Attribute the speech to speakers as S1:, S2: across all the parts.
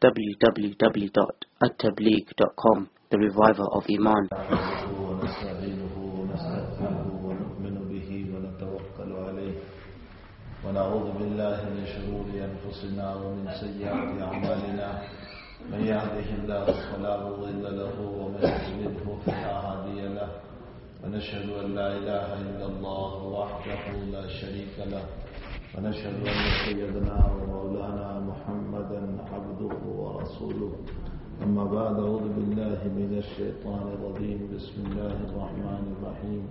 S1: www.attableek.com The Reviver of Iman.
S2: ونعوذ بالله من شرور أنفسنا ومن سيئات أعمالنا. من يهده الله فلا مضل له ومن يضلله فلا هادي له. ونشهد أن لا إله إلا الله وحده لا شريك له. ونشهد أن سيدنا ومولانا محمدا عبده ورسوله. أما بعد أعوذ بالله من الشيطان الرجيم. بسم الله الرحمن الرحيم.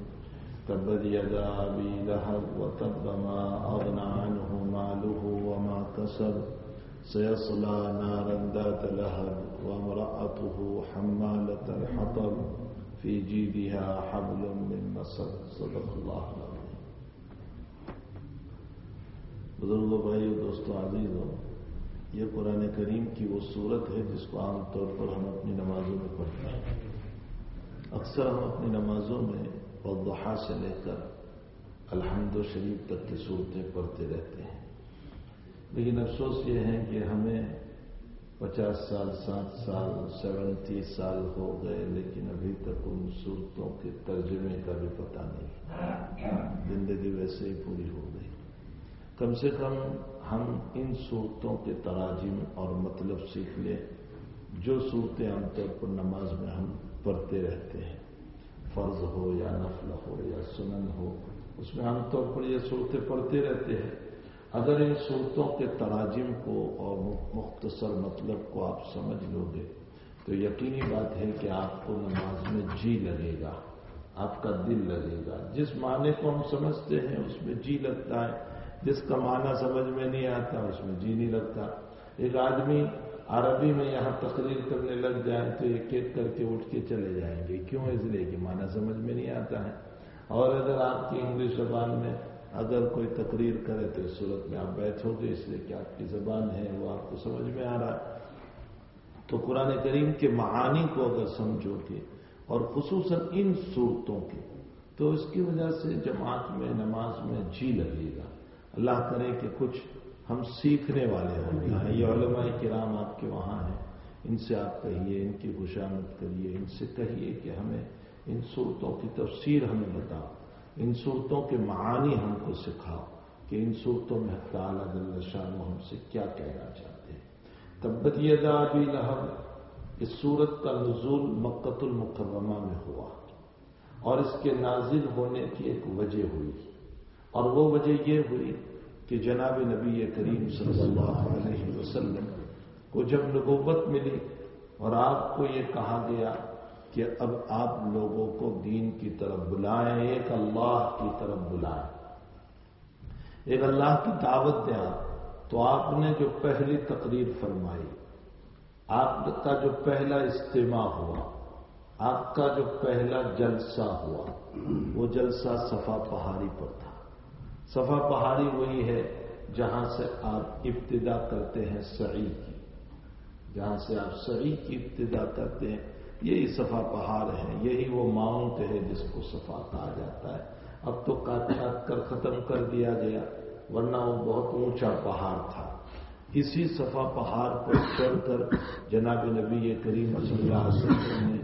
S2: تبت يدا أبي لهب وتب ما أغنى عنه ماله وما كسب. سيصلى نارا ذات لهب وامرأته حمالة الحطب في جيدها حبل من مسد. صدق الله العظيم. بزرگوں بھائیو دوستو عزیزو یہ قرآن کریم کی وہ صورت ہے جس کو عام طور پر ہم اپنی نمازوں میں پڑھتے ہیں۔ اکثر ہم اپنی نمازوں میں والضحا سے لے کر الحمد و شریف تک کی صورتیں پڑھتے رہتے ہیں۔ لیکن افسوس یہ ہے کہ ہمیں پچاس سال سات سال، سیونٹی سال ہو گئے، لیکن ابھی تک ان صورتوں کے ترجمے کا بھی پتہ نہیں۔ زندگی ویسے ہی پوری ہو گئی۔ کم سے کم ہم ان صورتوں کے تراجم اور مطلب سیکھ لیں، جو صورتیں عام طور پر نماز میں ہم پڑھتے رہتے ہیں، فرض ہو یا نفل ہو یا سنن ہو، اس میں عام طور پر یہ صورتیں پڑھتے رہتے ہیں۔ اگر ان صورتوں کے تراجم کو اور مختصر مطلب کو آپ سمجھ لو گے تو یقینی بات ہے کہ آپ کو نماز میں جی لگے گا، آپ کا دل لگے گا۔ جس معنی کو ہم سمجھتے ہیں، اس میں جی لگتا ہے۔ جس کا معنی سمجھ میں نہیں آتا، اس میں جی نہیں لگتا۔ ایک آدمی عربی میں یہاں تقریر کرنے لگ جائیں تو ایک ایک کر کے اٹھ کے چلے جائیں گے۔ کیوں؟ اس لیے کہ معنی سمجھ میں نہیں آتا ہے۔ اور اگر آپ کی انگلش زبان میں اگر کوئی تقریر کرے تو اس صورت میں آپ بیٹھو گے اس لیے کہ آپ کی زبان ہے، وہ آپ کو سمجھ میں آ رہا ہے۔ تو قرآن کریم کے معانی کو اگر سمجھو گے، اور خصوصاً ان صورتوں کے، تو اس کی وجہ سے جماعت میں، نماز میں جی لگے گا۔ اللہ کرے کہ کچھ ہم سیکھنے والے ہوں۔ گے یہ علماء کرام آپ کے وہاں ہیں۔ ان سے آپ کہیے، ان کی خوشامد کریے، ان سے کہیے کہ ہمیں ان صورتوں کی تفسیر ہمیں بتاؤ، ان صورتوں کے معانی ہم کو سکھاؤ کہ ان صورتوں میں تعالیٰ دل شاہ ہم سے کیا کہنا چاہتے ہیں۔ تبت یدا ابی لہب، اس صورت کا نزول مکت المکرمہ میں ہوا اور اس کے نازل ہونے کی ایک وجہ ہوئی۔ اور وہ وجہ یہ ہوئی کہ جناب نبی کریم صلی اللہ علیہ وسلم کو جب نبوت ملی اور آپ کو یہ کہا گیا کہ اب آپ لوگوں کو دین کی طرف بلائیں، ایک اللہ کی طرف بلائیں۔ ایک اللہ کی دعوت دیں تو آپ نے جو پہلی تقریر فرمائی، آپ کا جو پہلا اجتماع ہوا، آپ کا جو پہلا جلسہ ہوا، وہ جلسہ صفا پہاڑی پر تھا۔ صفا پہاڑی وہی ہے جہاں سے آپ ابتدا کرتے ہیں سعی کی۔ جہاں سے آپ سعی کی ابتدا کرتے ہیں، یہی صفا پہاڑ ہے، یہی وہ ماؤنٹ ہے جس کو صفا کہا جاتا ہے۔ اب تو کاٹ کاٹ کر ختم کر دیا گیا، ورنہ وہ بہت اونچا پہاڑ تھا۔ اسی صفا پہاڑ پر چڑھ کر جناب نبی کریم صلی اللہ علیہ وسلم نے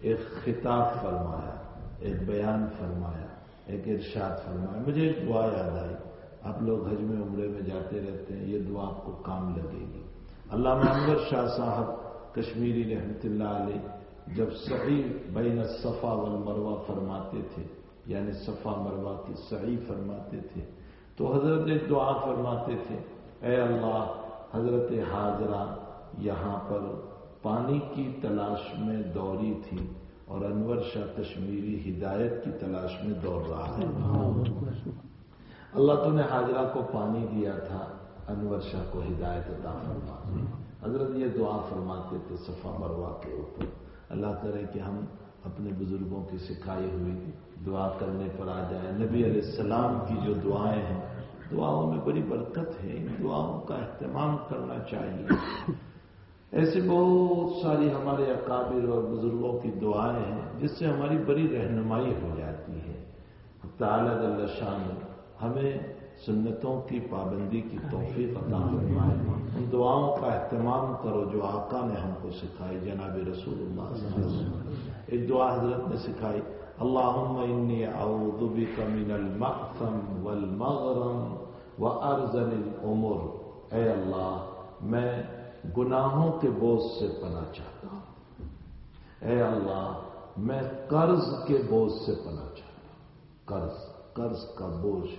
S2: ایک خطاب فرمایا، ایک بیان فرمایا۔ ایک ارشاد فرمایا، مجھے ایک دعا یاد آئی۔ آپ لوگ حج میں، عمرے میں جاتے رہتے ہیں، یہ دعا آپ کو کام لگے گی۔ علامہ انور شاہ صاحب کشمیری رحمت اللہ علیہ جب صحیح بین صفا والمروہ فرماتے تھے یعنی صفا مروا کی صحیح فرماتے تھے، تو حضرت ایک دعا فرماتے تھے، اے اللہ، حضرت حاضرہ، یہاں پر پانی کی تلاش میں دوڑی تھی۔ اور انور شاہ کشمیری ہدایت کی تلاش میں دوڑ رہا ہے۔ اللہ تو نے حاضرہ کو پانی دیا تھا، انور شاہ کو ہدایت عطا فرما۔ حضرت یہ دعا فرماتے تھے صفا مروا کے اوپر۔ اللہ کرے کہ ہم اپنے بزرگوں کی سکھائی ہوئی دعا کرنے پر آ جائیں۔ نبی علیہ السلام کی جو دعائیں ہیں، دعاؤں میں بڑی برکت ہے۔ ان دعاؤں کا اہتمام کرنا چاہیے۔ ایسے بہت ساری ہمارے اکابر اور بزرگوں کی دعائیں ہیں جس سے ہماری بڑی رہنمائی ہو جاتی ہے۔ تعالیٰ اللہ شان ہمیں سنتوں کی پابندی کی توفیق عطا فرمائے۔ ان دعاؤں کا اہتمام کرو جو آقا نے ہم کو سکھائی جناب رسول اللہ صلی اللہ علیہ وسلم۔ ایک دعا حضرت نے سکھائی اللہم انی اعوذ بک من المعثم والمغرم وارزل الامور اے اللہ میں گناہوں کے بوجھ سے پناہ چاہتا ہوں۔ اے اللہ، میں قرض کے بوجھ سے پناہ چاہتا ہوں۔ قرض قرض کا بوجھ۔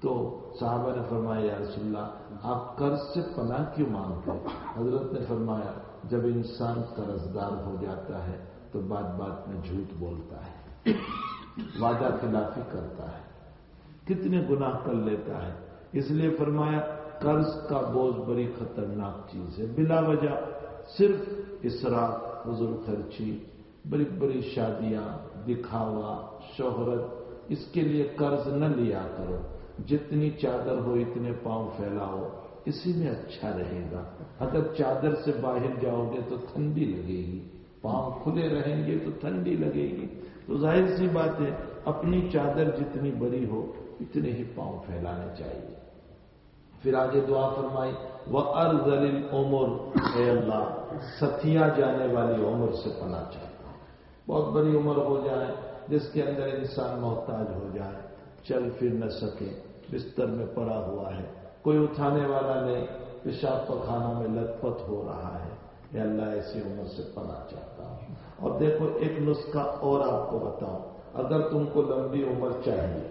S2: تو صحابہ نے فرمایا، یا رسول اللہ، آپ قرض سے پناہ کیوں مانگتے حضرت نے فرمایا، جب انسان قرض دار ہو جاتا ہے، تو بات بات میں جھوٹ بولتا ہے، وعدہ خلافی کرتا ہے۔ کتنے گناہ کر لیتا ہے۔ اس لیے فرمایا قرض کا بوجھ بڑی خطرناک چیز ہے۔ بلا وجہ صرف اسرا فضول خرچی، بڑی بڑی شادیاں، دکھاوا، شہرت، اس کے لیے قرض نہ لیا کرو۔ جتنی چادر ہو، اتنے پاؤں پھیلاؤ۔ اسی میں اچھا رہے گا۔ اگر چادر سے باہر جاؤ گے تو ٹھنڈی لگے گی۔ پاؤں کھلے رہیں گے تو ٹھنڈی لگے گی۔ تو ظاہر سی بات ہے، اپنی چادر جتنی بڑی ہو، اتنے ہی پاؤں پھیلانے چاہیے۔ پھر آگے دعا فرمائی وہ ارزل عمر اے اللہ ستیا جانے والی عمر سے پناہ چاہتا ہوں۔ بہت بڑی عمر ہو جائے، جس کے اندر انسان محتاج ہو جائے، چل پھر نہ سکے، بستر میں پڑا ہوا ہے، کوئی اٹھانے والا نہیں، پیشاب پخانہ میں لت پت ہو رہا ہے۔ یا اللہ، ایسی عمر سے پناہ چاہتا ہوں۔ اور دیکھو، ایک نسخہ اور آپ کو بتاؤں۔ اگر تم کو لمبی عمر چاہیے،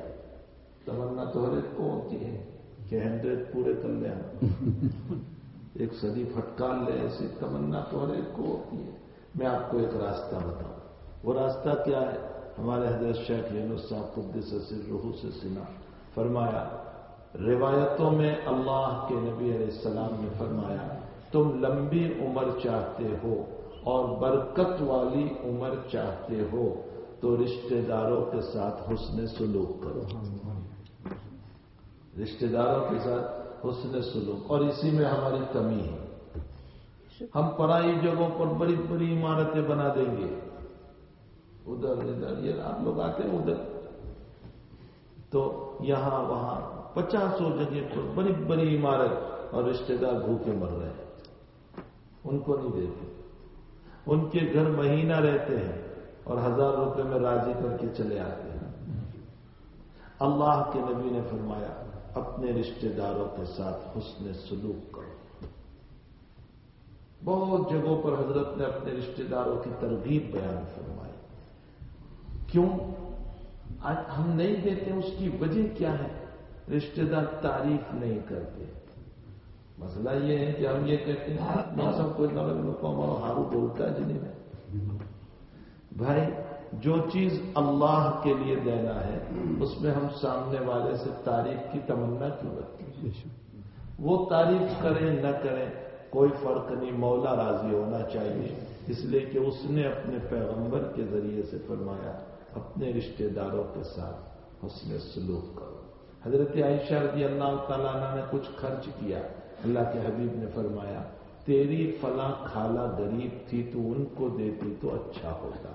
S2: تمنا تو ہر ایک کو ہوتی ہے۔ کہ ہنڈریڈ پورے کر لیں ایک صدی پھٹکار لے ایسی تمنا تو ہر ایک کو ہوتی ہے۔ میں آپ کو ایک راستہ بتاؤں۔ وہ راستہ کیا ہے؟ ہمارے حضرت شیخ یونس صاحب قدس سے روح سے سنا۔ فرمایا روایتوں میں اللہ کے نبی علیہ السلام نے فرمایا تم لمبی عمر چاہتے ہو اور برکت والی عمر چاہتے ہو تو رشتہ داروں کے ساتھ حسن سلوک کرو۔ رشتہ داروں کے ساتھ حسن سلوک، اور اسی میں ہماری کمی ہے۔ ہم پرائی جگہوں پر بڑی بڑی عمارتیں بنا دیں گے۔ ادھر ادھر، یہ آپ لوگ آتے ہیں ادھر۔ تو یہاں وہاں پچاسوں جگہ پر بڑی بڑی عمارت اور رشتے دار بھوکے مر رہے ہیں۔ ان کو نہیں دیتے ان کے گھر مہینہ رہتے ہیں اور ہزار روپے میں راضی کر کے چلے آتے ہیں۔ اللہ کے نبی نے فرمایا اپنے رشتے داروں کے ساتھ حسن سلوک کرو۔ بہت جگہوں پر حضرت نے اپنے رشتے داروں کی ترغیب بیان فرمائی۔ کیوں؟ ہم نہیں دیتے، اس کی وجہ کیا ہے؟ رشتے دار تعریف نہیں کرتے۔ مسئلہ یہ ہے کہ ہم یہ کہتے ہیں موسم کو ہمارا ہارو بولتا ہے جنہیں۔ بھائی جو چیز اللہ کے لیے دینا ہے اس میں ہم سامنے والے سے تعریف کی تمنا کیوں رکھتے وہ تعریف کریں نہ کریں کوئی فرق نہیں مولا راضی ہونا چاہیے۔ اس لیے کہ اس نے اپنے پیغمبر کے ذریعے سے فرمایا اپنے رشتہ داروں کے ساتھ حسن سلوک کرو۔ حضرت عائشہ رضی اللہ تعالیٰ نے کچھ خرچ کیا۔ اللہ کے حبیب نے فرمایا تیری فلاں خالہ غریب تھی تو ان کو دیتی تو اچھا ہوتا۔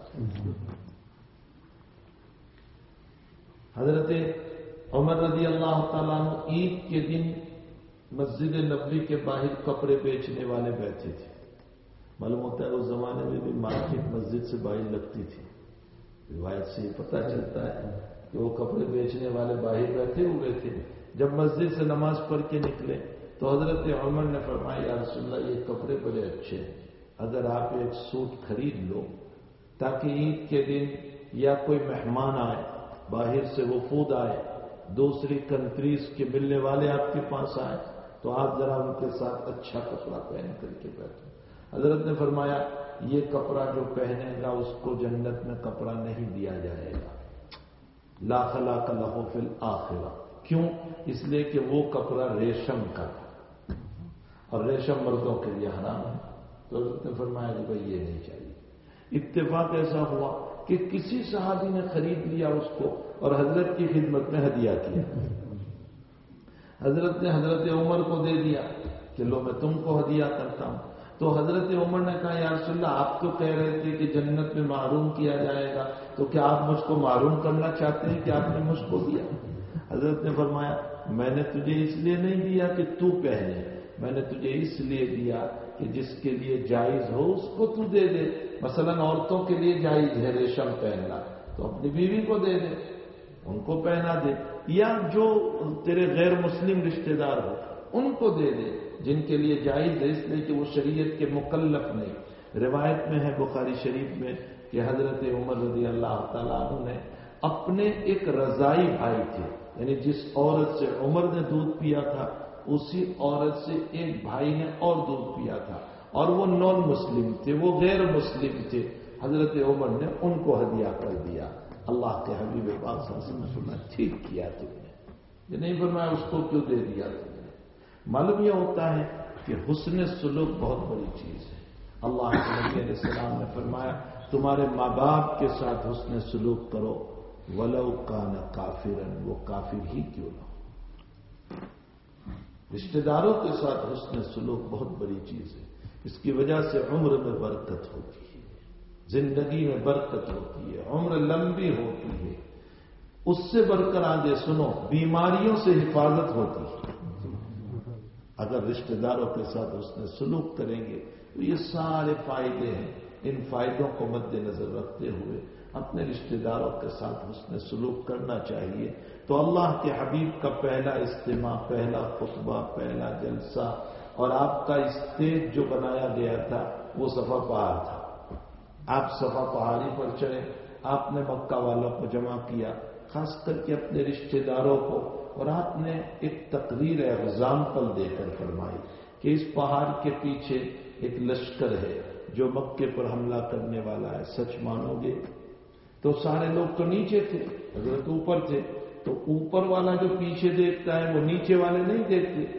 S2: حضرت عمر رضی اللہ تعالیٰ عید کے دن مسجد نبوی کے باہر کپڑے بیچنے والے بیٹھے تھے۔ معلوم ہوتا ہے اس زمانے میں بھی مارکیٹ مسجد سے باہر لگتی تھی۔ روایت سے یہ پتہ چلتا ہے کہ وہ کپڑے بیچنے والے باہر بیٹھے ہوئے تھے۔ جب مسجد سے نماز پڑھ کے نکلے تو حضرت عمر نے فرمایا، یا رسول اللہ، یہ کپڑے بڑے اچھے ہیں۔ اگر آپ ایک سوٹ خرید لو، تاکہ عید کے دن یا کوئی مہمان آئے، باہر سے وفود آئے، دوسری کنٹریز کے ملنے والے آپ کے پاس آئے، تو آپ ذرا ان کے ساتھ اچھا کپڑا پہن کر کے بیٹھے حضرت نے فرمایا، یہ کپڑا جو پہنے گا، اس کو جنت میں کپڑا نہیں دیا جائے گا۔ لاکھ لاکھ لہو فل آخرا کیوں؟ اس لیے کہ وہ کپڑا ریشم کا تھا۔ اور ریشم مردوں کے لیے حرام ہے۔ تو حضرت نے فرمایا کہ بھائی یہ نہیں چاہیے۔ اتفاق ایسا ہوا کہ کسی صحابی نے خرید لیا اس کو اور حضرت کی خدمت میں ہدیہ کیا۔ حضرت نے حضرت عمر کو دے دیا کہ لو میں تم کو ہدیہ کرتا ہوں۔ تو حضرت عمر نے کہا، یا رسول اللہ، آپ تو کہہ رہے تھے کہ جنت میں معروم کیا جائے گا، تو کیا آپ مجھ کو معروم کرنا چاہتے ہیں کہ آپ نے مجھ کو دیا؟ حضرت نے فرمایا، میں نے تجھے اس لیے نہیں دیا کہ تو پہنے میں نے تجھے اس لیے دیا کہ جس کے لیے جائز ہو اس کو تو دے دے۔ مثلا عورتوں کے لیے جائز ہے ریشم پہننا، تو اپنی بیوی کو دے دے، ان کو پہنا دے۔ یا جو تیرے غیر مسلم رشتہ دار ہو، ان کو دے دے۔ جن کے لیے جائز ہے، اس لیے کہ وہ شریعت کے مکلف نہیں۔ روایت میں ہے، بخاری شریف میں، کہ حضرت عمر رضی اللہ تعالیٰ عنہ نے اپنے ایک رضائی بھائی تھے یعنی جس عورت سے عمر نے دودھ پیا تھا اسی عورت سے ایک بھائی نے اور دودھ پیا تھا اور وہ نان مسلم تھے، وہ غیر مسلم تھے۔ حضرت عمر نے ان کو ہدیہ کر دیا۔ اللہ کے حبیب پاک نے سنا ٹھیک کیا تم نے۔ یہ نہیں فرمایا اس کو کیوں دے دیا تم نے۔ معلوم یہ ہوتا ہے کہ حسن سلوک بہت بڑی چیز ہے۔ اللہ کے نبی علیہ السلام نے فرمایا، تمہارے ماں باپ کے ساتھ حسن سلوک کرو۔ ولو کا نہ کافرن وہ کافر ہی کیوں نہ ہو؟ رشتے داروں کے ساتھ حسن سلوک بہت بڑی چیز ہے۔ اس کی وجہ سے عمر میں برکت ہوتی ہے۔ زندگی میں برکت ہوتی ہے۔ عمر لمبی ہوتی ہے۔ اس سے بڑھ کر آگے سنو، بیماریوں سے حفاظت ہوتی ہے۔ اگر رشتے داروں کے ساتھ اس نے سلوک کریں گے، تو یہ سارے فائدے ہیں۔ ان فائدوں کو مد نظر رکھتے ہوئے اپنے رشتہ داروں کے ساتھ اس نے سلوک کرنا چاہیے۔ تو اللہ کے حبیب کا پہلا اجتماع، پہلا خطبہ، پہلا جلسہ اور آپ کا اسٹیج جو بنایا گیا تھا، وہ صفا پہاڑ تھا۔ آپ صفا پہاڑی پر چڑھے، آپ نے مکہ والوں کو جمع کیا، خاص کر کے اپنے رشتہ داروں کو، اور آپ نے ایک تقریر ایگزامپل دے کر فرمائی کہ اس پہاڑ کے پیچھے ایک لشکر ہے جو مکے پر حملہ کرنے والا ہے۔ سچ مانو گے؟ تو سارے لوگ تو نیچے تھے۔ حضرت اوپر تھے۔ تو اوپر والا جو پیچھے دیکھتا ہے، وہ نیچے والے نہیں دیکھتے۔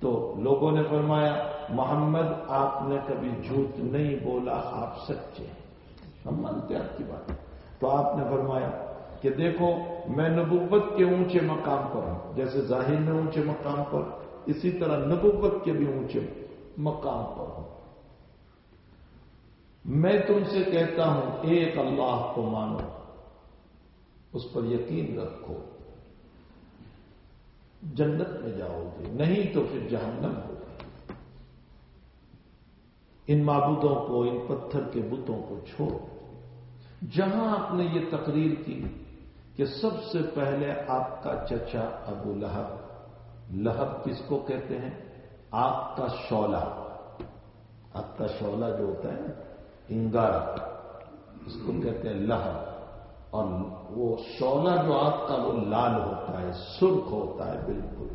S2: تو لوگوں نے فرمایا، محمد، آپ نے کبھی جھوٹ نہیں بولا، آپ سچے ہم مانتے آپ کی بات۔ تو آپ نے فرمایا کہ دیکھو، میں نبوت کے اونچے مقام پر ہوں۔ جیسے ظاہر میں اونچے مقام پر، اسی طرح نبوت کے بھی اونچے مقام پر ہوں۔ میں تم سے کہتا ہوں، ایک اللہ کو مانو، اس پر یقین رکھو، جنت میں جاؤ گے، نہیں تو پھر جہنم ہو ان معبودوں کو، ان پتھر کے بتوں کو چھوڑ جہاں آپ نے یہ تقریر کی کہ سب سے پہلے آپ کا چچا ابو لہب لہب کس کو کہتے ہیں؟ آپ کا شولہ آپ کا شولہ جو ہوتا ہے انگارا اس کو کہتے ہیں لہر اور وہ شولہ جو آگ کا وہ لال ہوتا ہے، سرخ ہوتا ہے، بالکل۔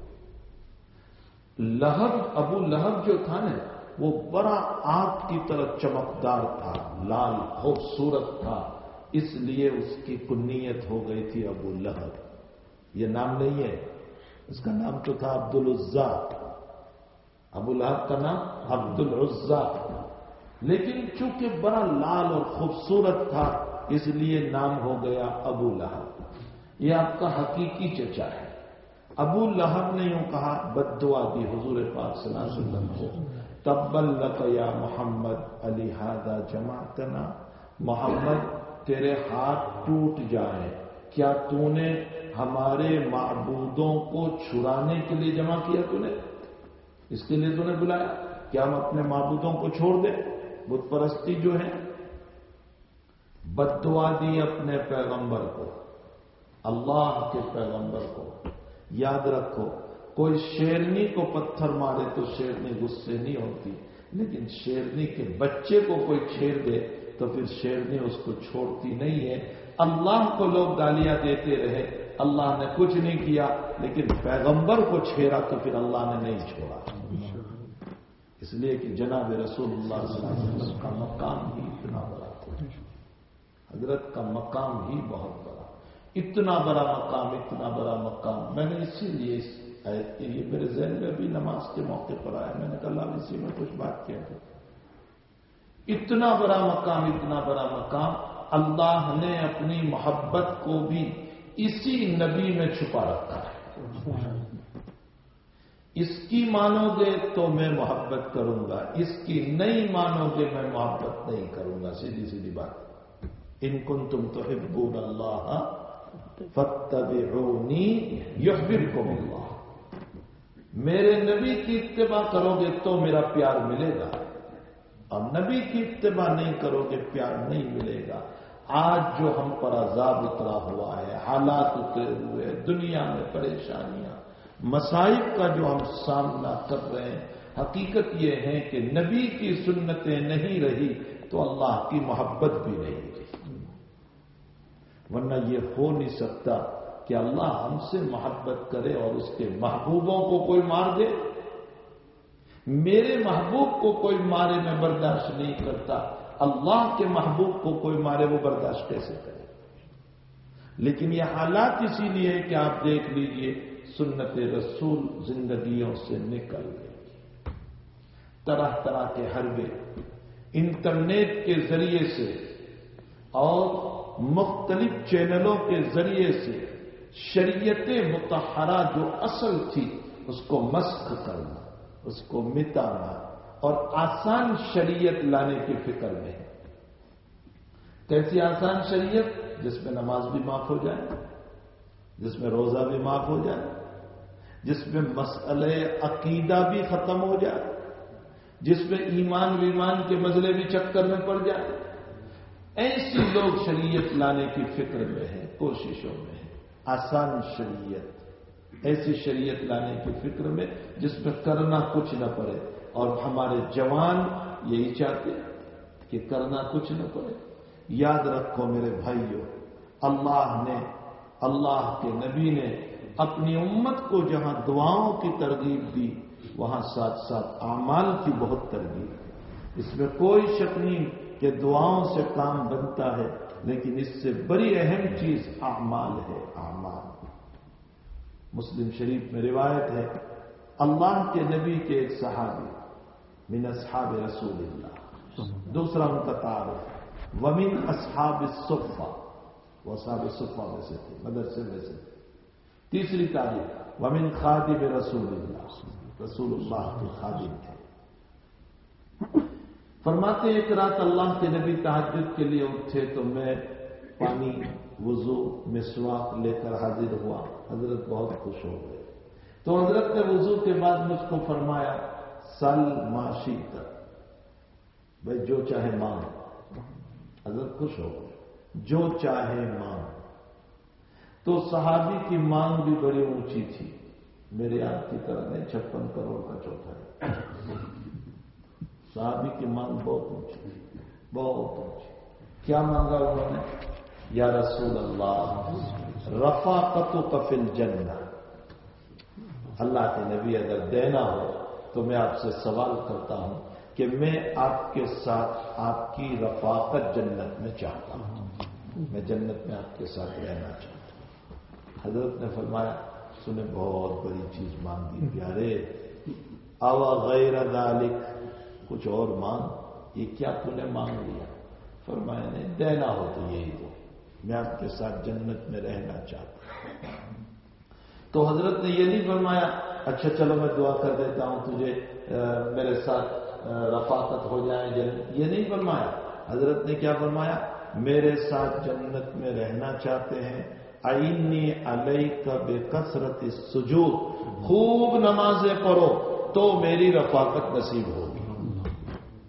S2: لہب، ابو لہب جو تھا نا، وہ بڑا آگ کی طرح چمکدار تھا، لال، خوبصورت تھا، اس لیے اس کی کنیت ہو گئی تھی ابو لہب۔ یہ نام نہیں ہے۔ اس کا نام تو تھا عبد العزا ابو لہب کا نام عبد العزا لیکن چونکہ بڑا لال اور خوبصورت تھا، اس لیے نام ہو گیا ابو لہب۔ یہ آپ کا حقیقی چچا ہے۔ ابو لہب نے یوں کہا، بد دعا دی حضور پاک صلی اللہ علیہ وسلم کو تبل یا محمد علی ہادا جماعتنا۔ محمد، تیرے ہاتھ ٹوٹ جائیں کیا تو نے ہمارے معبودوں کو چھڑانے کے لیے جمع کیا تو نے اس کے لیے تو نے بلایا۔ کیا ہم اپنے معبودوں کو چھوڑ دیں؟ بت پرستی جو ہے بدوا دی اپنے پیغمبر کو، اللہ کے پیغمبر کو۔ یاد رکھو، کوئی شیرنی کو پتھر مارے تو شیرنی غصے نہیں ہوتی، لیکن شیرنی کے بچے کو کوئی چھیڑ دے تو پھر شیرنی اس کو چھوڑتی نہیں ہے۔ اللہ کو لوگ گالیاں دیتے رہے، اللہ نے کچھ نہیں کیا، لیکن پیغمبر کو چھیڑا تو پھر اللہ نے نہیں چھوڑا۔ اس لیے کہ جناب رسول اللہ صلی اللہ علیہ وسلم کا مقام ہی اتنا بڑا حضرت کا مقام ہی بہت بڑا۔ اتنا بڑا مقام، اتنا بڑا مقام۔ میں نے اسی لیے اس کے لیے میرے ذہن میں بھی نماز کے موقع پر آیا۔ میں نے کہا اسی میں کچھ بات کیا تھی۔ اتنا بڑا مقام، اتنا بڑا مقام۔ اللہ نے اپنی محبت کو بھی اسی نبی میں چھپا رکھا ہے۔ اس کی مانو گے تو میں محبت کروں گا، اس کی نہیں مانو گے میں محبت نہیں کروں گا، سیدھی سیدھی بات۔ ان کن تم تو حبون اللہ فتبعونی یحببکم اللہ۔ میرے نبی کی اتباع کرو گے تو میرا پیار ملے گا۔ اور نبی کی اتباع نہیں کرو گے، پیار نہیں ملے گا۔ آج جو ہم پر عذاب اترا ہوا ہے، حالات اترے ہوئے دنیا میں پریشانیاں مسائب کا جو ہم سامنا کر رہے ہیں، حقیقت یہ ہے کہ نبی کی سنتیں نہیں رہی تو اللہ کی محبت بھی نہیں رہی ورنہ یہ ہو نہیں سکتا کہ اللہ ہم سے محبت کرے اور اس کے محبوبوں کو کوئی مار دے۔ میرے محبوب کو کوئی مارے میں برداشت نہیں کرتا۔ اللہ کے محبوب کو کوئی مارے وہ برداشت کیسے کرے؟ لیکن یہ حالات اسی لیے کہ آپ دیکھ لیجیے سنت رسول زندگیوں سے نکل گئی طرح طرح کے حربے انٹرنیٹ کے ذریعے سے اور مختلف چینلوں کے ذریعے سے شریعت متحرہ جو اصل تھی، اس کو مسخ کرنا، اس کو مٹانا اور آسان شریعت لانے کی فکر میں کیسی آسان شریعت؟ جس میں نماز بھی معاف ہو جائے، جس میں روزہ بھی معاف ہو جائے۔ جس میں مسئلہ عقیدہ بھی ختم ہو جائے، جس میں ایمان ویمان کے مسئلے بھی چکر میں پڑ جائے۔ ایسی لوگ شریعت لانے کی فکر میں ہیں، کوششوں میں ہیں، آسان شریعت، ایسی شریعت لانے کی فکر میں جس میں کرنا کچھ نہ پڑے۔ اور ہمارے جوان یہی چاہتے کہ کرنا کچھ نہ پڑے۔ یاد رکھو میرے بھائیوں، اللہ نے، اللہ کے نبی نے اپنی امت کو جہاں دعاؤں کی ترغیب دی، وہاں ساتھ ساتھ اعمال کی بہت ترغیب اس میں کوئی شک نہیں کہ دعاؤں سے کام بنتا ہے، لیکن اس سے بڑی اہم چیز اعمال ہے، اعمال۔ مسلم شریف میں روایت ہے، اللہ کے نبی کے ایک صحابی، من اصحاب رسول اللہ۔ دوسرا ان کا تعارف ومن اصحاب الصفا وہ اصحاب صفا میں سے تھے، مدرسے میں سے تھے۔ تیسری تعریف ومن خادم رسول اللہ۔ رسول اللہ کے خادم تھے۔ فرماتے ایک رات اللہ کے نبی تحجد کے لیے اٹھے تو میں پانی، وضو، مسواک لے کر حاضر ہوا۔ حضرت بہت خوش ہو گئے۔ تو حضرت نے وضو کے بعد مجھ کو فرمایا، سل معاشی تک۔ بھائی، جو چاہے مانگ۔ حضرت خوش ہو گئے۔ جو چاہے مانگ۔ تو صحابی کی مانگ بھی بڑی اونچی تھی۔ میرے آپ کی طرح نہیں، چھپن کروڑ کا چوتھا ہے۔ صحابی کی مانگ بہت اونچی بہت اونچی۔ کیا مانگا انہوں نے؟ یا رسول اللہ، رفاقت و کفل جنہ اللہ کے نبی اگر دینا ہو تو میں آپ سے سوال کرتا ہوں کہ میں آپ کے ساتھ آپ کی رفاقت جنت میں چاہتا ہوں۔ میں جنت میں آپ کے ساتھ رہنا چاہتا ہوں۔ حضرت نے فرمایا سنے بہت بڑی چیز مانگی، پیارے او غیر ذالک، کچھ اور مانگ، یہ کیا تو نے مانگ لیا؟ فرمایا، نہیں، دینا ہو تو یہی دو، میں آپ کے ساتھ جنت میں رہنا چاہتا ہوں۔ تو حضرت نے یہ نہیں فرمایا اچھا چلو میں دعا کر دیتا ہوں تجھے میرے ساتھ رفاقت ہو جائے جنت۔ یہ نہیں فرمایا۔ حضرت نے کیا فرمایا؟ میرے ساتھ جنت میں رہنا چاہتے ہیں آئینی علیہ کا بے کثرت سجود خوب نمازیں پڑھو تو میری رفاقت نصیب ہوگی۔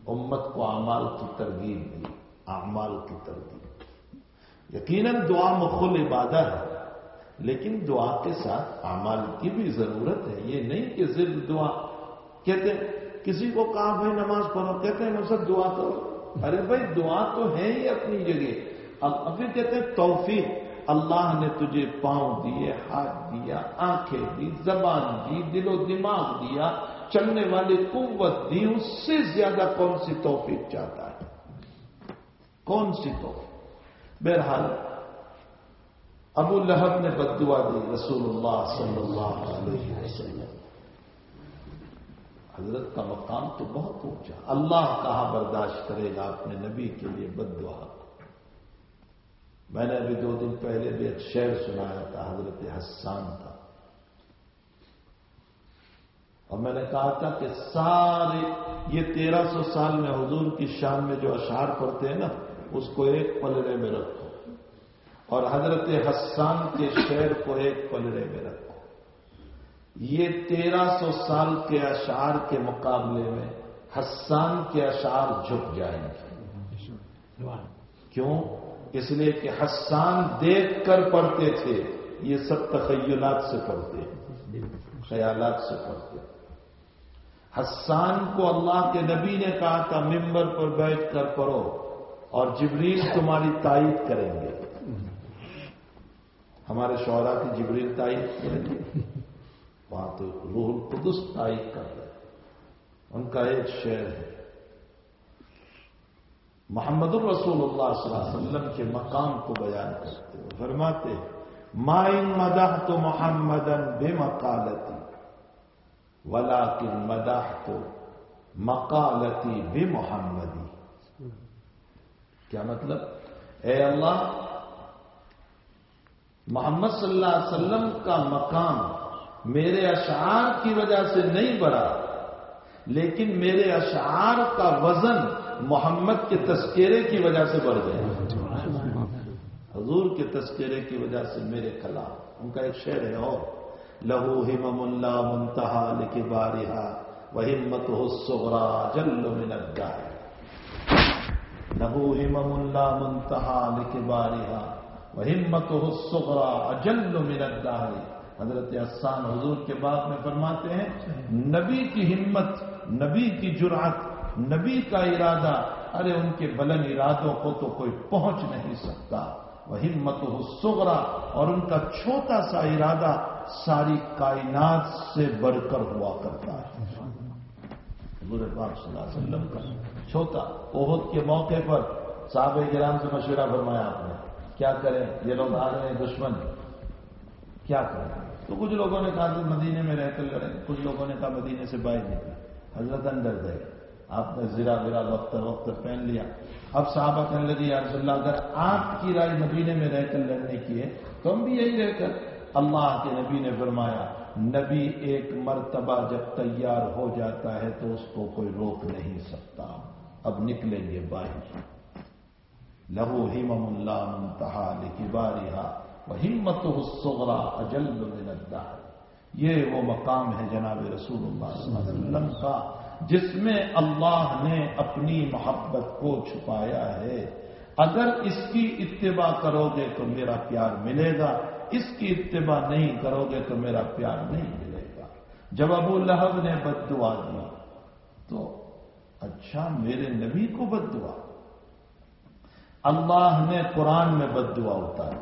S2: امت کو اعمال کی ترغیب دی، اعمال کی ترغیب یقیناً دعا مخل عبادت ہے، لیکن دعا کے ساتھ اعمال کی بھی ضرورت ہے۔ یہ نہیں کہ صرف دعا، کہتے ہیں، کسی کو کہا بھائی نماز پڑھو، کہتے ہیں سب دعا کرو۔ ارے بھائی، دعا تو ہے ہی اپنی جگہ۔ اب پھر کہتے ہیں توفیق اللہ نے تجھے پاؤں دیے، ہاتھ دیا، آنکھیں دی، زبان دی دل و دماغ دیا، چلنے والی قوت دی، اس سے زیادہ کون سی توفیق چاہتا ہے؟ کون سی توفیق؟ بہرحال، ابو لہب نے بدعا دی رسول اللہ صلی اللہ علیہ وسلم۔ حضرت کا مقام تو بہت اونچا۔ اللہ کہاں برداشت کرے گا اپنے نبی کے لیے بد دعا میں نے ابھی دو دن پہلے بھی ایک شعر سنایا تھا حضرت حسان تھا اور میں نے کہا تھا کہ سارے یہ تیرہ سو سال میں حضور کی شان میں جو اشعار پڑھتے ہیں نا اس کو ایک پلڑے میں رکھو۔ اور حضرت حسان کے شعر کو ایک پلڑے میں رکھو۔ یہ تیرہ سو سال کے اشعار کے مقابلے میں حسان کے اشعار جھک جائیں گے۔ کیوں؟ اس لیے کہ حسان دیکھ کر پڑھتے تھے، یہ سب تخیلات سے پڑھتے خیالات سے پڑھتے حسان کو اللہ کے نبی نے کہا تھا، ممبر پر بیٹھ کر پڑھو اور جبریل تمہاری تائید کریں گے۔ ہمارے شعرا کی جبریل تائید کریں گے۔ وہاں تو روح القدس تائید کر رہے ان کا ایک شعر ہے۔ محمد الرسول اللہ صلی اللہ علیہ وسلم کے مقام کو بیان کرتے ہیں۔ فرماتے مائن مدح تو محمدن بے مکالتی ولا کن مداح تو مکالتی بے محمدی کیا مطلب؟ اے اللہ، محمد صلی اللہ علیہ وسلم کا مقام میرے اشعار کی وجہ سے نہیں بڑھا لیکن میرے اشعار کا وزن محمد کے تذکرے کی وجہ سے بڑھ گیا۔ حضور کے تذکرے کی وجہ سے میرے خلاف ان کا ایک شعر ہے اور لہو ہم اللہ منتہا لکھ بارہا وہ ہمت ہو سغرا جل من لہو ہم اللہ منتہا لکھ بارہا وہ ہمت ہو سغرا اجل من حضرت احسان حضور کے بعد میں فرماتے ہیں، نبی کی ہمت نبی کی جرات نبی کا ارادہ، ارے ان کے بلند ارادوں کو تو کوئی پہنچ نہیں سکتا۔ وہ ہمت سغرا اور ان کا چھوٹا سا ارادہ ساری کائنات سے بڑھ کر ہوا کرتا ہے۔ حضور پاک صلی اللہ علیہ وسلم کا چھوٹا عہد کے موقع پر صحابہ گرام سے مشورہ فرمایا آپ نے۔ کیا کریں؟ یہ لوگ آ رہے ہیں دشمن۔ کیا کریں؟ تو کچھ لوگوں نے کہا مدینے میں رہ کر لڑیں۔ کچھ لوگوں نے کہا مدینے سے باہر نکلے حضرت اندر گئے آپ نے زیرا ویرا وقت وقت پہن لیا۔ اب صحابہ کہنے لگی یا رسول اللہ، اگر آپ کی رائے مدینے میں رہ کر لڑنے کی ہے تو ہم بھی یہی رہ کر۔ اللہ کے نبی نے فرمایا، نبی ایک مرتبہ جب تیار ہو جاتا ہے تو اس کو کوئی روک نہیں سکتا۔ اب نکلیں گے باہر۔ لہو ہم اللہ منتہا لکھی بارہا وہ ہمت حسغرا اجل من الدار یہ وہ مقام ہے جناب رسول اللہ صلی اللہ علیہ وسلم کا، جس میں اللہ نے اپنی محبت کو چھپایا ہے۔ اگر اس کی اتباع کرو گے تو میرا پیار ملے گا، اس کی اتباع نہیں کرو گے تو میرا پیار نہیں ملے گا۔ جب ابو لہب نے بد دعا دی، تو اچھا میرے نبی کو بد دعا اللہ نے قرآن میں بد دعا اتاری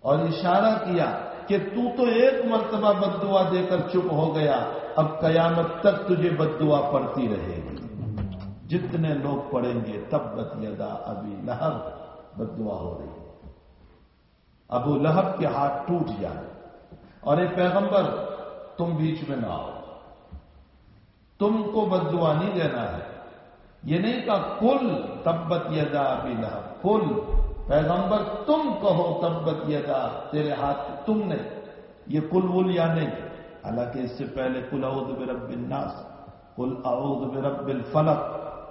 S2: اور اشارہ کیا کہ تو تو ایک مرتبہ بد دعا دے کر چپ ہو گیا، اب قیامت تک تجھے بد دعا پڑتی رہے گی۔ جتنے لوگ پڑھیں گے، تب بت یدا ابھی لہب بد دعا ہو رہی ہے۔ ابو لہب کے ہاتھ ٹوٹ جائے۔ اور ایک پیغمبر، تم بیچ میں نہ آؤ۔ تم کو بد دعا نہیں دینا ہے۔ یہ نہیں کہا، کل تبت یدا ابھی لہب، کل۔ پیغمبر تم کہو تبت یدا تیرے ہاتھ تم نے، یہ کل ول یا نہیں؟ حالانکہ اس سے پہلے کل اعوذ برب الناس کل اعوذ برب الفلق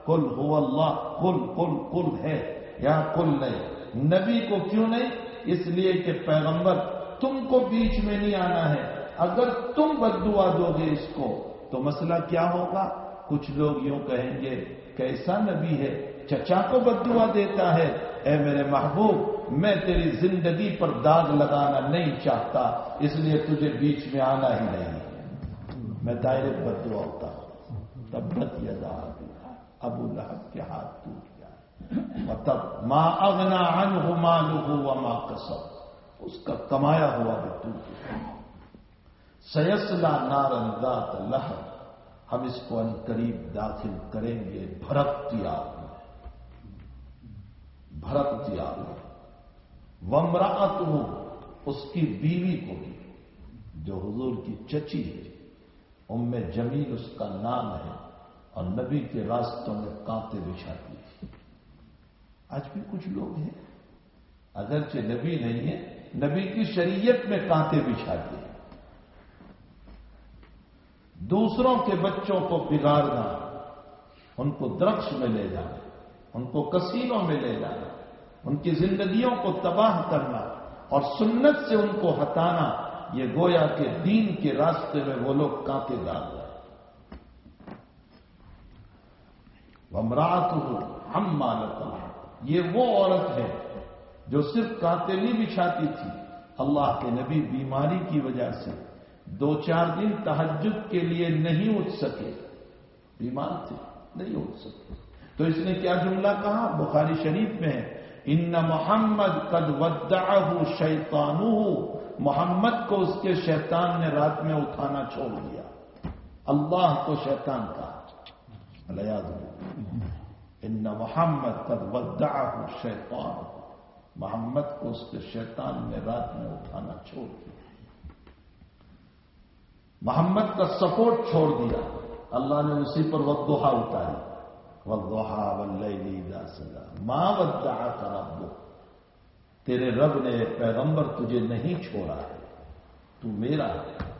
S2: کل ہو اللہ کل کل کل ہے، یا کل نہیں؟ نبی کو کیوں نہیں؟ اس لیے کہ پیغمبر تم کو بیچ میں نہیں آنا ہے۔ اگر تم بد دعا دو گے اس کو، تو مسئلہ کیا ہوگا؟ کچھ لوگ یوں کہیں گے، کیسا نبی ہے؟ چچا کو بد دعا دیتا ہے، اے میرے محبوب، میں تیری زندگی پر داغ لگانا نہیں چاہتا، اس لیے تجھے بیچ میں آنا ہی نہیں۔ میں ڈائریکٹ بد دعا ہوتا تب بت یدا ابو لہب کے ہاتھ ٹوٹ گیا۔ تب ماں اگنا ان ہو ماں لو ماں کسب۔ اس کا کمایا ہوا بھی ٹوٹ گیا۔ سیسلا نارندات لہب۔ ہم اس کو ان قریب داخل کریں گے بھرکتی آپ بھرت دیا ومراط اس کی بیوی کو بھی۔ جو حضور کی چچی ہے۔ ام جمیل، اس کا نام ہے۔ اور نبی کے راستوں میں کانتے بچھاتی تھی آج بھی کچھ لوگ ہیں۔ اگرچہ نبی نہیں ہے، نبی کی شریعت میں کانتے بچھاتے ہیں دوسروں کے بچوں کو بگاڑنا، ان کو درخش میں لے جانا۔ ان کو کسینوں میں لے جانا، ان کی زندگیوں کو تباہ کرنا اور سنت سے ان کو ہٹانا، یہ گویا کے دین کے راستے میں وہ لوگ کانٹے ڈال رہے ومرات ہو ہم مانتا یہ وہ عورت ہے جو صرف کانتے نہیں بچھاتی تھی، اللہ کے نبی بیماری کی وجہ سے دو چار دن تحجد کے لیے نہیں اٹھ سکے۔ بیمار تھے، نہیں اٹھ سکے۔ تو اس نے کیا جملہ کہا؟ بخاری شریف میں ہے، ان محمد قد ودعہ شیطانو محمد کو اس کے شیطان نے رات میں اٹھانا چھوڑ دیا۔ اللہ کو شیطان کہا۔ ان محمد قد ودعہ شیطان محمد کو اس کے شیطان نے رات میں اٹھانا چھوڑ دیا۔ محمد کا سپورٹ چھوڑ دیا۔ اللہ نے اسی پر ودوہا اتاری۔ ودوہا ولیدا سدا ماں ودا کا رب تیرے رب نے پیغمبر تجھے نہیں چھوڑا ہے، تو میرا ہے۔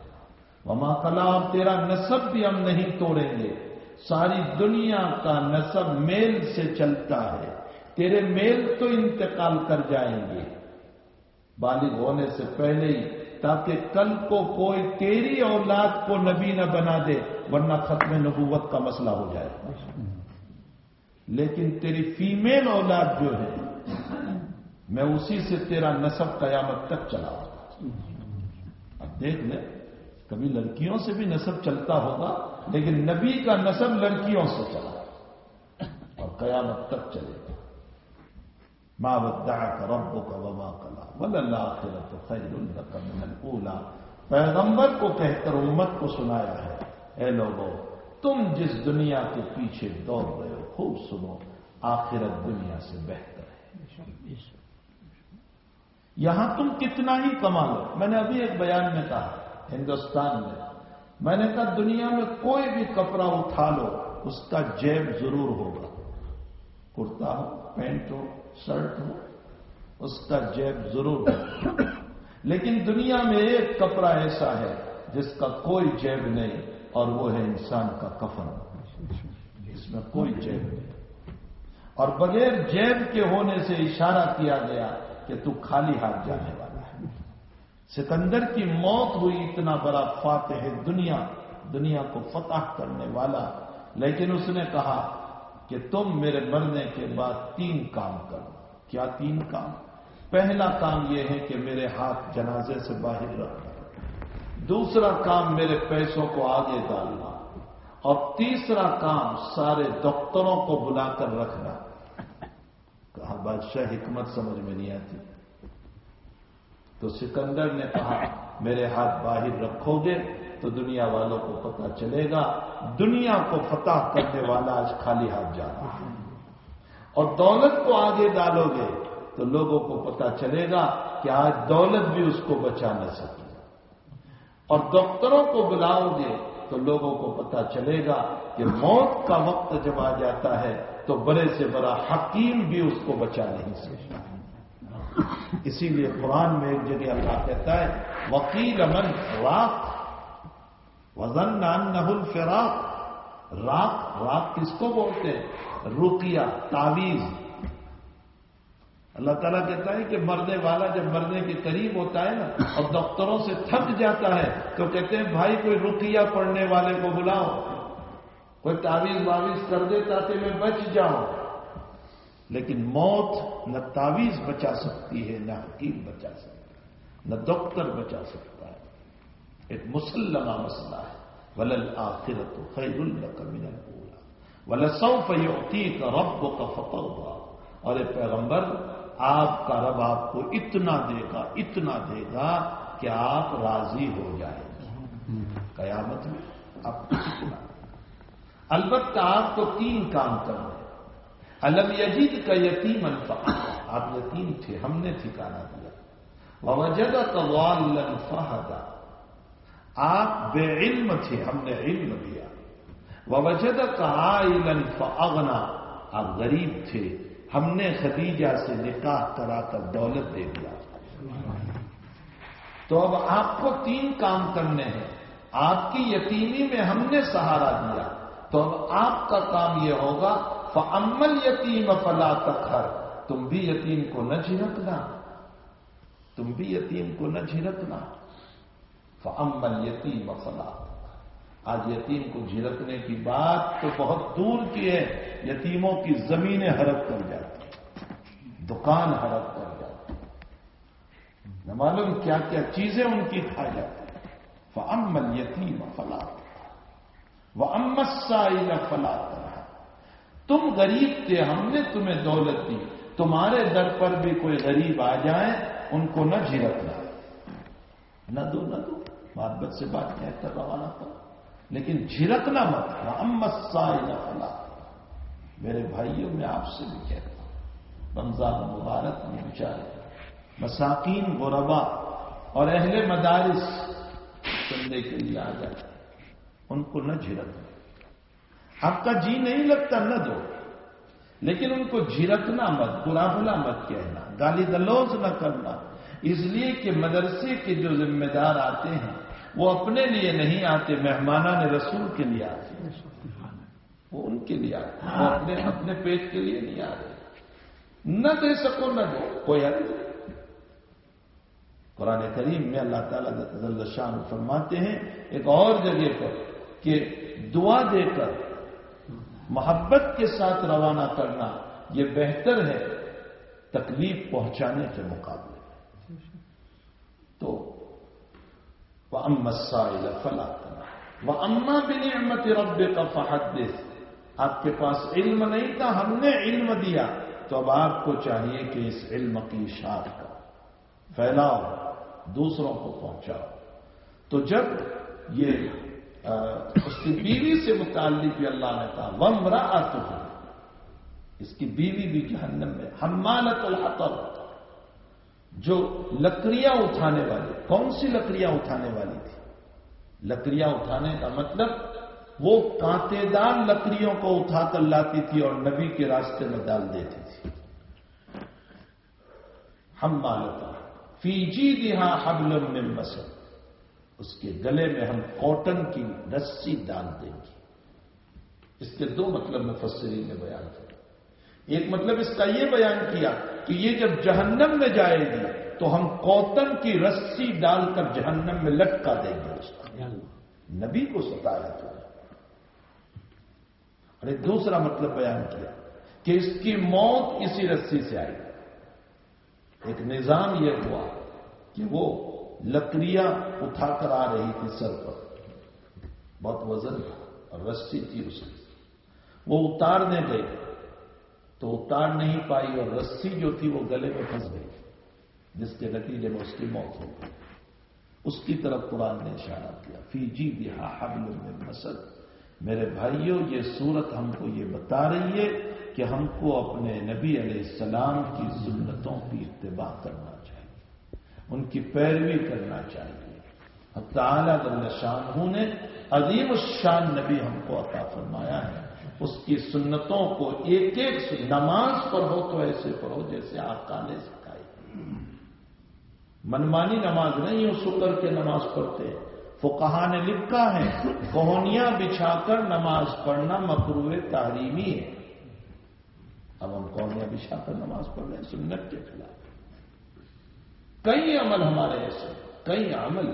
S2: وما کلام، تیرا نصب بھی ہم نہیں توڑیں گے۔ ساری دنیا کا نصب میل سے چلتا ہے۔ تیرے میل تو انتقال کر جائیں گے۔ بالغ ہونے سے پہلے ہی، تاکہ کل کو کوئی تیری اولاد کو نبی نہ بنا دے، ورنہ ختم نبوت کا مسئلہ ہو جائے۔ لیکن تیری فیمیل اولاد جو ہے، میں اسی سے تیرا نصب قیامت تک چلا اب دیکھ لیں کبھی لڑکیوں سے بھی نصب چلتا ہوگا، لیکن نبی کا نصب لڑکیوں سے چلا۔ اور قیامت تک چلے گا۔ ماں ودا کا رب کا وبا کلا ول اللہ خیر القلا پیغمبر کو کہہ کر امت کو سنایا ہے، اے لوگوں تم جس دنیا کے پیچھے دوڑ رہے ہو، خوب سنو، آخرت دنیا سے بہتر ہے۔ یہاں تم کتنا ہی کما لو۔ میں نے ابھی ایک بیان میں کہا، ہندوستان میں میں نے کہا، دنیا میں کوئی بھی کپڑا اٹھا لو، اس کا جیب ضرور ہوگا۔ کرتا ہو پینٹ ہو، شرٹ ہو، اس کا جیب ضرور ہو لیکن دنیا میں ایک کپڑا ایسا ہے جس کا کوئی جیب نہیں۔ اور وہ ہے انسان کا کفن اس میں کوئی جیب نہیں۔ اور بغیر جیب کے ہونے سے اشارہ کیا گیا کہ تو خالی ہاتھ جانے والا ہے۔ سکندر کی موت ہوئی، اتنا بڑا فاتح دنیا دنیا کو فتح کرنے والا۔ لیکن اس نے کہا کہ تم میرے مرنے کے بعد تین کام کرو۔ کیا تین کام؟ پہلا کام یہ ہے کہ میرے ہاتھ جنازے سے باہر رکھنا دوسرا کام میرے پیسوں کو آگے ڈالنا اور تیسرا کام سارے دفتروں کو بلا کر رکھنا۔ کہا، بادشاہ، حکمت سمجھ میں نہیں آتی۔ تو سکندر نے کہا، میرے ہاتھ باہر رکھو گے تو دنیا والوں کو پتا چلے گا۔ دنیا کو فتح کرنے والا آج خالی ہاتھ جا رہا ہے۔ اور دولت کو آگے ڈالو گے تو لوگوں کو پتا چلے گا کہ آج دولت بھی اس کو بچا نہ سکے۔ اور دفتروں کو بلاؤ گے تو لوگوں کو پتا چلے گا کہ موت کا وقت جب آ جاتا ہے تو بڑے سے بڑا حکیم بھی اس کو بچا نہیں سکتا۔ اسی لیے قرآن میں ایک جگہ اللہ کہتا ہے وکیل امن راک وزن نان نہل فراق راک راک کس کو بولتے ہیں؟ رکیا تعویذ۔ اللہ تعالیٰ کہتا ہے کہ مرنے والا جب مرنے کے قریب ہوتا ہے نا، اور دفتروں سے تھک جاتا ہے، تو کہتے ہیں، بھائی کوئی رکیا پڑھنے والے کو بلاؤ۔ کوئی تعویذ واویز کر دے تاکہ میں بچ جاؤں۔ لیکن موت نہ تعویذ بچا سکتی ہے، نہ حکیم بچا سکتا ہے، نہ دفتر بچا سکتا ہے۔ ایک مسلمہ مسئلہ ہے۔ ولل آخرت خیر الق من الولا ولسوف یعطیک رب کا فتح ہوا اور اے پیغمبر آپ کا رب آپ کو اتنا دے گا، اتنا دے گا کہ آپ راضی ہو جائیں گے۔ قیامت میں آپ البتہ آپ کو تین کام کرنے الم یجید کا یتیم الفا آپ یتیم تھے، ہم نے ٹھکانا دیا۔ وجد قوال فہدا۔ آپ بے علم تھے، ہم نے علم دیا۔ وجد کا فاغنا۔ آپ غریب تھے ہم نے خدیجہ سے نکاح کرا کر دولت دے دیا۔ تو اب آپ کو تین کام کرنے ہیں۔ آپ کی یتیمی میں ہم نے سہارا دیا۔ تو اب آپ کا کام یہ ہوگا فمل یتیم فلا تخر تم بھی یتیم کو نہ جھرکنا تم بھی یتیم کو نہ جھرکنا فمل یتیم فلا آج یتیم کو جھرکنے کی بات تو بہت دور کی ہے، یتیموں کی زمینیں ہڑپ کر جاتی دکان ہڑپ کر جاتی نہ معلوم کیا کیا چیزیں ان کی کھا جاتی فمل یتیم فلا وہ امسا فلا تم غریب تھے، ہم نے تمہیں دولت دی۔ تمہارے در پر بھی کوئی غریب آ جائے، ان کو نہ جھرکنا نہ دو نہ دو۔ بات سے بات کہہ کر روانہ کرو لیکن جھرکنا مت امسا فلا میرے بھائیوں، میں آپ سے بھی کہتا ہوں، رمضان مبارک میں بچارے مساکین، غربا اور اہل مدارس سننے کے لیے آ جائے ان کو نہ جھرکنا آپ کا جی نہیں لگتا، نہ دو۔ لیکن ان کو جھرکنا مت برا مت کہنا، گالی گلوز نہ کرنا۔ اس لیے کہ مدرسے کے جو ذمہ دار آتے ہیں وہ اپنے لیے نہیں آتے، مہمانہ نے رسول کے لیے آتے۔ وہ ان کے لیے آتے، وہ اپنے اپنے پیٹ کے لیے نہیں آتے۔ نہ دے سکو، نہ دو، کوئی حد قرآن کریم میں اللہ تعالیٰ شان فرماتے ہیں، ایک اور جگہ پر کہ دعا دے کر محبت کے ساتھ روانہ کرنا یہ بہتر ہے تکلیف پہنچانے کے مقابلے۔ تو وہ امسا فلا وہ اما بنی احمد رب کا آپ کے پاس علم نہیں تھا، ہم نے علم دیا۔ تو اب آپ کو چاہیے کہ اس علم کی اشاعت کا پھیلاؤ، دوسروں کو پہنچاؤ۔ تو جب یہ اس کی بیوی سے متعلق بھی اللہ نے کہا وم را اس کی بیوی بھی جہنم میں ہمانت الحطب۔ جو لکڑیاں اٹھانے والی، کون سی لکڑیاں اٹھانے والی تھی؟ لکڑیاں اٹھانے کا مطلب وہ کانتے دار لکڑیوں کو اٹھا کر لاتی تھی اور نبی کے راستے میں ڈال دیتی تھی۔ ہم مالتا فی جی دہا حبل میں مسل اس کے گلے میں ہم کاٹن کی رسی ڈال دیں گے۔ اس کے دو مطلب مفسرین نے بیان کیا ایک مطلب اس کا یہ بیان کیا کہ یہ جب جہنم میں جائے گی تو ہم کوٹن کی رسی ڈال کر جہنم میں لٹکا دیں گے اس کو۔ نبی کو ستایا تو۔ اور ایک دوسرا مطلب بیان کیا کہ اس کی موت اسی رسی سے آئی۔ ایک نظام یہ ہوا کہ وہ لکڑیاں اٹھا کر آ رہی تھی سر پر۔ بہت وزن تھا اور رسی تھی اس کی وہ اتارنے گئی تو اتار نہیں پائی اور رسی جو تھی وہ گلے میں پھنس گئی، جس کے نتیجے میں اس کی موت ہو گئی۔ اس کی طرف قرآن نے اشارہ کیا، فی جی بہا حبل میں مسد۔ میرے بھائیوں یہ صورت ہم کو یہ بتا رہی ہے کہ ہم کو اپنے نبی علیہ السلام کی سنتوں کی اتباع کرنا چاہیے، ان کی پیروی کرنا چاہیے۔ اب تعالیٰ شاہ نے عظیم الشان نبی ہم کو عطا فرمایا ہے۔ اس کی سنتوں کو ایک ایک نماز پڑھو تو ایسے پڑھو جیسے آپ نے سکھائی منمانی نماز نہیں ہو شکر کے نماز پڑھتے فقہا نے لکھا ہے کوہنیاں بچھا کر نماز پڑھنا مکرو تحریمی ہے۔ اب ہم کوہنیاں بچھا کر نماز پڑھ رہے ہیں، سنت کے خلاف۔ کئی عمل ہمارے ایسے کئی عمل۔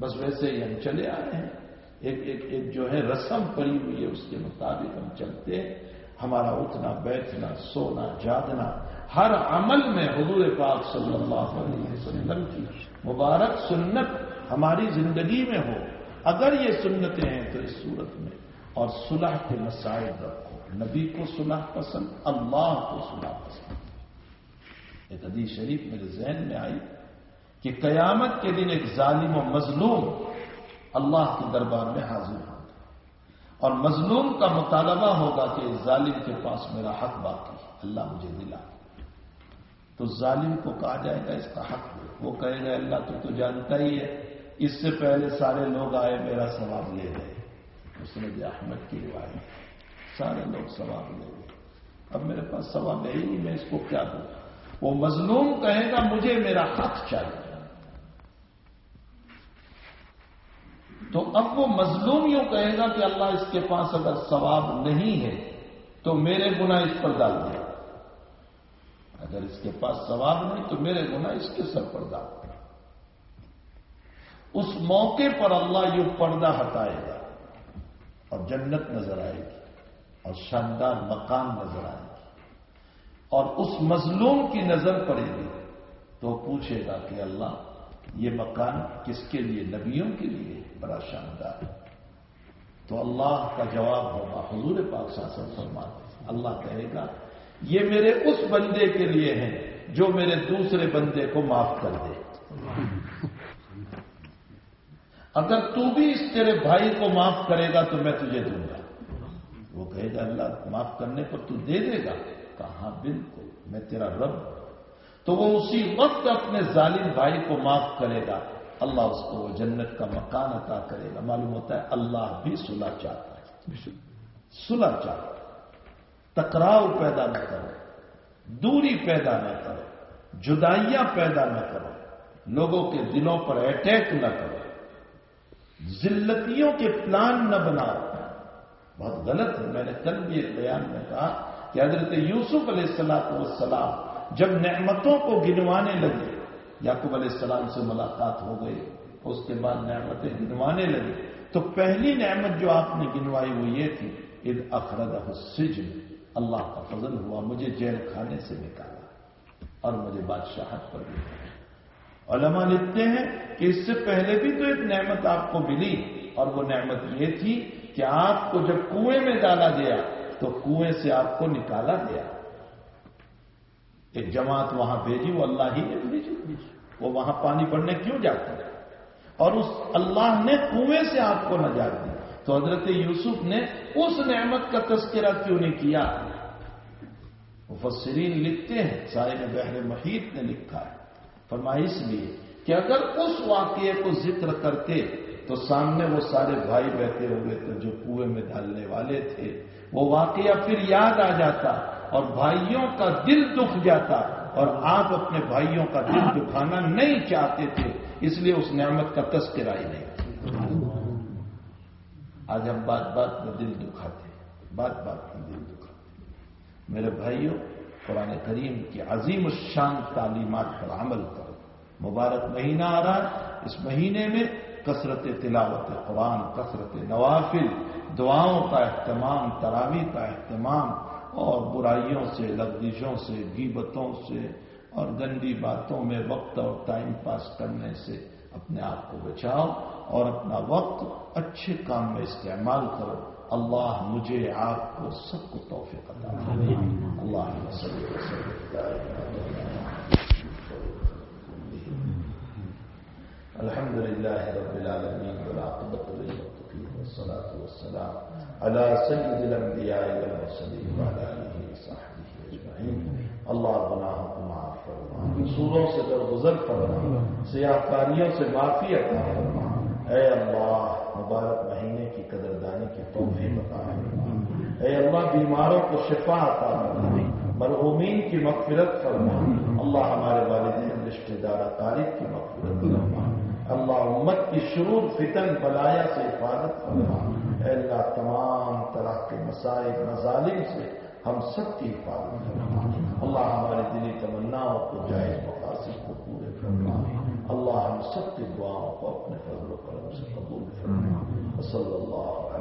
S2: بس ویسے ہی ہم چلے آ رہے ہیں۔ ایک ایک ایک جو ہے رسم پڑی ہوئی ہے اس کے مطابق ہم چلتے ہیں۔ ہمارا اٹھنا، بیٹھنا، سونا، جاگنا، ہر عمل میں حضور پاک صلی اللہ علیہ وسلم کی مبارک سنت ہماری زندگی میں ہو۔ اگر یہ سنتیں ہیں تو اس صورت میں۔ اور صلح کے مسائل رکھو۔ نبی کو صلح پسند، اللہ کو صلح پسند۔ ایک حدیث شریف میرے ذہن میں آئی کہ قیامت کے دن ایک ظالم و مظلوم اللہ کے دربار میں حاضر ہوگا اور مظلوم کا مطالبہ ہوگا کہ ظالم کے پاس میرا حق باقی اللہ مجھے دلا تو ظالم کو کہا جائے گا، اس کا حق وہ کہے گا، اللہ تو تو جانتا ہی ہے۔ اس سے پہلے سارے لوگ آئے، میرا ثواب لے گئے۔ اس نے احمد کی روایت سارے لوگ ثواب لے گئے۔ اب میرے پاس ثواب ہے ہی نہیں، میں اس کو کیا دوں؟ وہ مظلوم کہے گا، مجھے میرا حق چاہیے۔ تو اب وہ مظلوم یوں کہے گا کہ اللہ اس کے پاس اگر ثواب نہیں ہے تو میرے گنا اس پر ڈال دیا اگر اس کے پاس ثواب نہیں تو میرے گناہ اس کے سر پر پردہ اس موقع پر اللہ یہ پردہ ہٹائے گا اور جنت نظر آئے گی اور شاندار مکان نظر آئے گی۔ اور اس مظلوم کی نظر پڑے گی تو پوچھے گا کہ اللہ یہ مکان کس کے لیے؟ نبیوں کے لیے؟ بڑا شاندار۔ ہے تو اللہ کا جواب ہوگا۔ حضور پاک شاسن فرمان اللہ کہے گا، یہ میرے اس بندے کے لیے ہیں جو میرے دوسرے بندے کو معاف کر دے۔ اگر تو بھی اس تیرے بھائی کو معاف کرے گا تو میں تجھے دوں گا۔ وہ کہے گا، اللہ، معاف کرنے پر تو دے دے گا۔ کہاں؟ بالکل، میں تیرا رب تو وہ اسی وقت اپنے ظالم بھائی کو معاف کرے گا۔ اللہ اس کو وہ جنت کا مکان عطا کرے گا۔ معلوم ہوتا ہے اللہ بھی صلح چاہتا ہے۔ صلح چاہتا ہے۔ ٹکراؤ پیدا نہ کرو۔ دوری پیدا نہ کرو۔ جدائیاں پیدا نہ کرو۔ لوگوں کے دلوں پر اٹیک نہ کرو۔ ذلتیوں کے پلان نہ بناؤ۔ بہت غلط ہے۔ میں نے کل بھی ایک بیان میں کہا کہ حضرت یوسف علیہ السلام والسلام جب نعمتوں کو گنوانے لگے یعقوب علیہ السلام سے ملاقات ہو گئی، اس کے بعد نعمتیں گنوانے لگے۔ تو پہلی نعمت جو آپ نے گنوائی وہ یہ تھی عید اخرد السجن۔ اللہ کا فضل ہوا، مجھے جیل کھانے سے نکالا اور مجھے بادشاہت پر بھی علماء لکھتے ہیں کہ اس سے پہلے بھی تو ایک نعمت آپ کو ملی اور وہ نعمت یہ تھی کہ آپ کو جب کنویں میں ڈالا گیا، تو کنویں سے آپ کو نکالا گیا۔ ایک جماعت وہاں بھیجی، وہ اللہ ہی نے بھیجی۔ وہ وہاں پانی پڑنے کیوں جاتا ہے اور اس اللہ نے کنویں سے آپ کو نجات دی۔ تو حضرت یوسف نے اس نعمت کا تذکرہ کیوں نہیں کیا؟ مفسرین لکھتے ہیں، سارے بحر محیط نے لکھا ہے۔ فرمائی اس لیے کہ اگر اس واقعے کو ذکر کرتے تو سامنے وہ سارے بھائی بیٹھے ہوئے تھے جو کنویں میں ڈالنے والے تھے، وہ واقعہ پھر یاد آ جاتا۔ اور بھائیوں کا دل دکھ جاتا اور آپ اپنے بھائیوں کا دل دکھانا نہیں چاہتے تھے، اس لیے اس نعمت کا تذکرہ ہی نہیں۔ آج ہم بات بات میں دل دکھاتے ہیں، بات بات میں دل دکھاتے میرے بھائیوں، قرآن کریم کی عظیم الشان تعلیمات پر عمل کرو۔ مبارک مہینہ آ رہا ہے، اس مہینے میں کثرت تلاوت قرآن، کثرت نوافل، دعاؤں کا اہتمام تراوی کا اہتمام اور برائیوں سے لفزشوں سے گیبتوں سے اور گندی باتوں میں وقت اور ٹائم پاس کرنے سے اپنے آپ کو بچاؤ اور اپنا وقت اچھے کام میں استعمال کرو۔ اللہ مجھے آپ کو سب کو توفیق عطا اللہ الحمد لله رب للمتقين والصلاة والسلام۔ على سيد الأنبياء والمرسلين وعلى آله وصحبه أجمعين. اللہ گناہوں کو معاف فرما. سوروں سے درگزر فرما. سیاہ کاریوں سے معافی عطا فرما. اے اللہ، مبارک مہینے کی قدردانی کی توفیق عطا فرما. اے اللہ، بیماروں کو شفا عطا فرما. مرحومین کی مغفرت فرما. اللہ ہمارے والدین رشتے دار اقارب کی مغفرت فرما. اللہ امت کی شروع فتن، بلایا سے حفاظت فرما. اے اللہ تمام طرح کے مسائل، مظالم سے ہم سب کی حفاظت اللہ ہمارے دلی تمناؤں کو جائز مقاصد کو پورے فرما اللہ ہم سب کی دعاؤں کو اپنے فضل و کرم سے قبول فرما صلی اللہ علیہ